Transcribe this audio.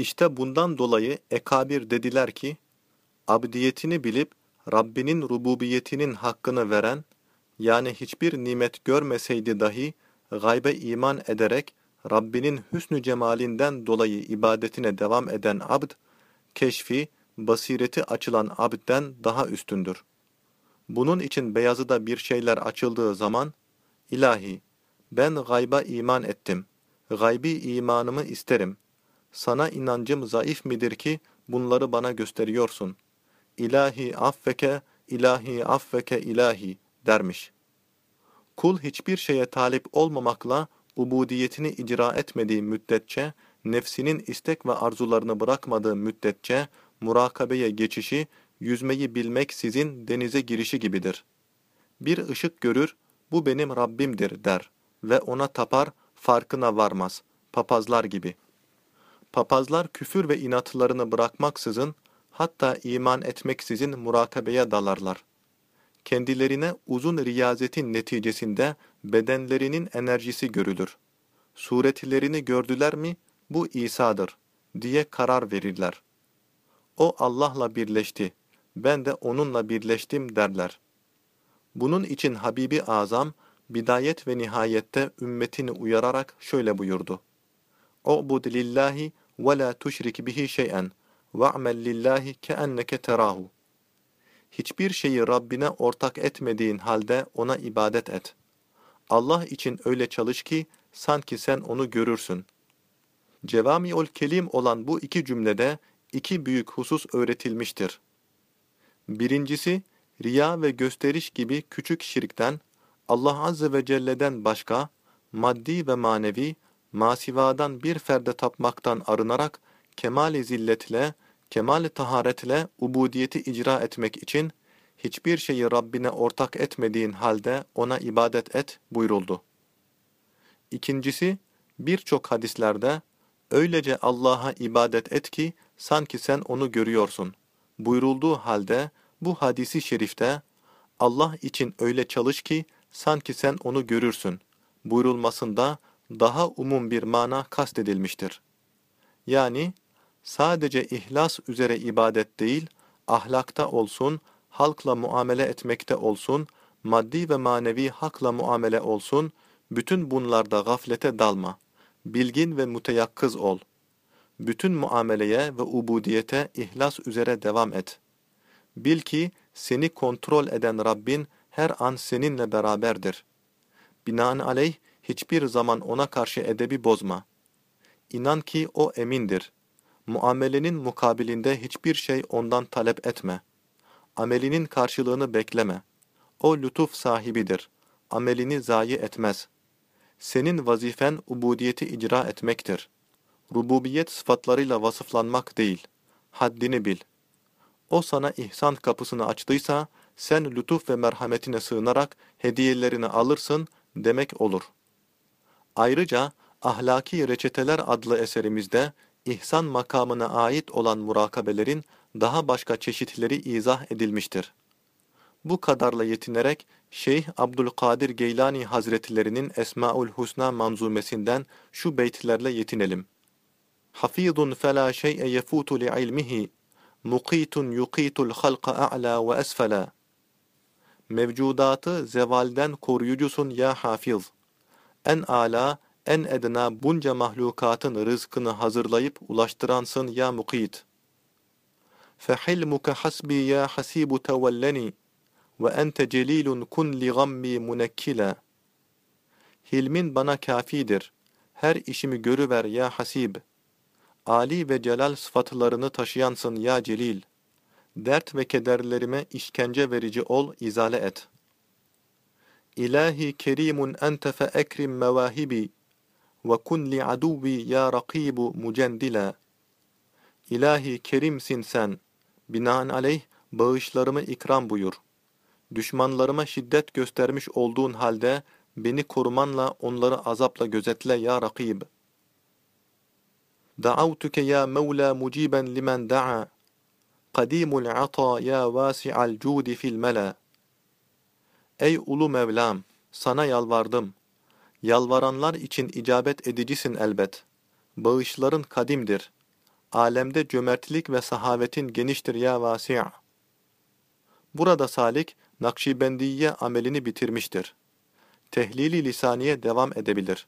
İşte bundan dolayı ekabir dediler ki, abdiyetini bilip Rabbinin rububiyetinin hakkını veren, yani hiçbir nimet görmeseydi dahi gaybe iman ederek Rabbinin hüsnü cemalinden dolayı ibadetine devam eden abd, keşfi, basireti açılan abdden daha üstündür. Bunun için beyazıda bir şeyler açıldığı zaman, ilahi, ben gayba iman ettim, gaybi imanımı isterim. Sana inancım zayıf midir ki bunları bana gösteriyorsun. İlahi affeke, ilahi affeke ilahi dermiş. Kul hiçbir şeye talip olmamakla ubudiyetini icra etmediği müddetçe, nefsinin istek ve arzularını bırakmadığı müddetçe, murakabeye geçişi, yüzmeyi bilmek sizin denize girişi gibidir. Bir ışık görür, bu benim Rabbimdir der ve ona tapar, farkına varmaz, papazlar gibi. Papazlar küfür ve inatlarını bırakmaksızın, hatta iman etmeksizin murakabeye dalarlar. Kendilerine uzun riyazetin neticesinde bedenlerinin enerjisi görülür. Suretlerini gördüler mi, bu İsa'dır, diye karar verirler. O Allah'la birleşti, ben de onunla birleştim derler. Bunun için Habibi Azam, bidayet ve nihayette ümmetini uyararak şöyle buyurdu ve la tuşrik bihi şey'en ve amel lillahi keenneke terahu. Hiçbir şeyi Rabbine ortak etmediğin halde ona ibadet et. Allah için öyle çalış ki sanki sen onu görürsün. Cevami'ül kelim olan bu iki cümlede iki büyük husus öğretilmiştir. Birincisi, riya ve gösteriş gibi küçük şirkten, Allah Azze ve Celle'den başka, maddi ve manevi, masivadan bir ferde tapmaktan arınarak, kemal-i zilletle, kemal-i taharetle ubudiyeti icra etmek için, hiçbir şeyi Rabbine ortak etmediğin halde ona ibadet et buyuruldu. İkincisi, birçok hadislerde, öylece Allah'a ibadet et ki, sanki sen onu görüyorsun. Buyurulduğu halde, bu hadisi şerifte, Allah için öyle çalış ki, sanki sen onu görürsün. Buyurulmasında, daha umum bir mana kastedilmiştir. Yani, sadece ihlas üzere ibadet değil, ahlakta olsun, halkla muamele etmekte olsun, maddi ve manevi hakla muamele olsun, bütün bunlarda gaflete dalma. Bilgin ve müteyakkız ol. Bütün muameleye ve ubudiyete ihlas üzere devam et. Bil ki seni kontrol eden Rabbin her an seninle beraberdir. Binaenaleyh hiçbir zaman ona karşı edebi bozma. İnan ki o emindir. Muamelenin mukabilinde hiçbir şey ondan talep etme. Amelinin karşılığını bekleme. O lütuf sahibidir. Amelini zayi etmez. Senin vazifen ubudiyeti icra etmektir. Rububiyet sıfatlarıyla vasıflanmak değil. Haddini bil. O sana ihsan kapısını açtıysa, sen lütuf ve merhametine sığınarak hediyelerini alırsın demek olur. Ayrıca Ahlaki Reçeteler adlı eserimizde ihsan makamına ait olan murakabelerin daha başka çeşitleri izah edilmiştir. Bu kadarla yetinerek Şeyh Abdülkadir Geylani Hazretlerinin Esmaül Husna manzumesinden şu beytlerle yetinelim. Hafizun fela şey'e yefutu li'ilmihi muqitun yuqitul halqa a'la ve esfela Mevcudatı zevalden koruyucusun ya hafiz en ala, en edna bunca mahlukatın rızkını hazırlayıp ulaştıransın ya mukit. Fehilmuke hasbi ya hasibu tevelleni ve ente celilun kun li gammi. Hilmin bana kafidir. Her işimi görüver ya hasib. Ali ve celal sıfatlarını taşıyansın ya celil. Dert ve kederlerime işkence verici ol, izale et.'' İlahi kerimun ente fe ekrim mevahibi ve kun li aduvi ya rakibu mucendila. İlahi kerimsin sen. Binaenaleyh bağışlarımı ikram buyur. Düşmanlarıma şiddet göstermiş olduğun halde beni korumanla onları azapla gözetle ya rakib. Da'avtuke ya Mevla muciben limen da'a. Kadimul ata ya vasi'al cudi fil mela. Ey ulu Mevlam, sana yalvardım. Yalvaranlar için icabet edicisin elbet. Bağışların kadimdir. alemde cömertlik ve sahavetin geniştir ya vasi'. Burada salik, Nakşibendiye amelini bitirmiştir. Tehlili lisaniye devam edebilir.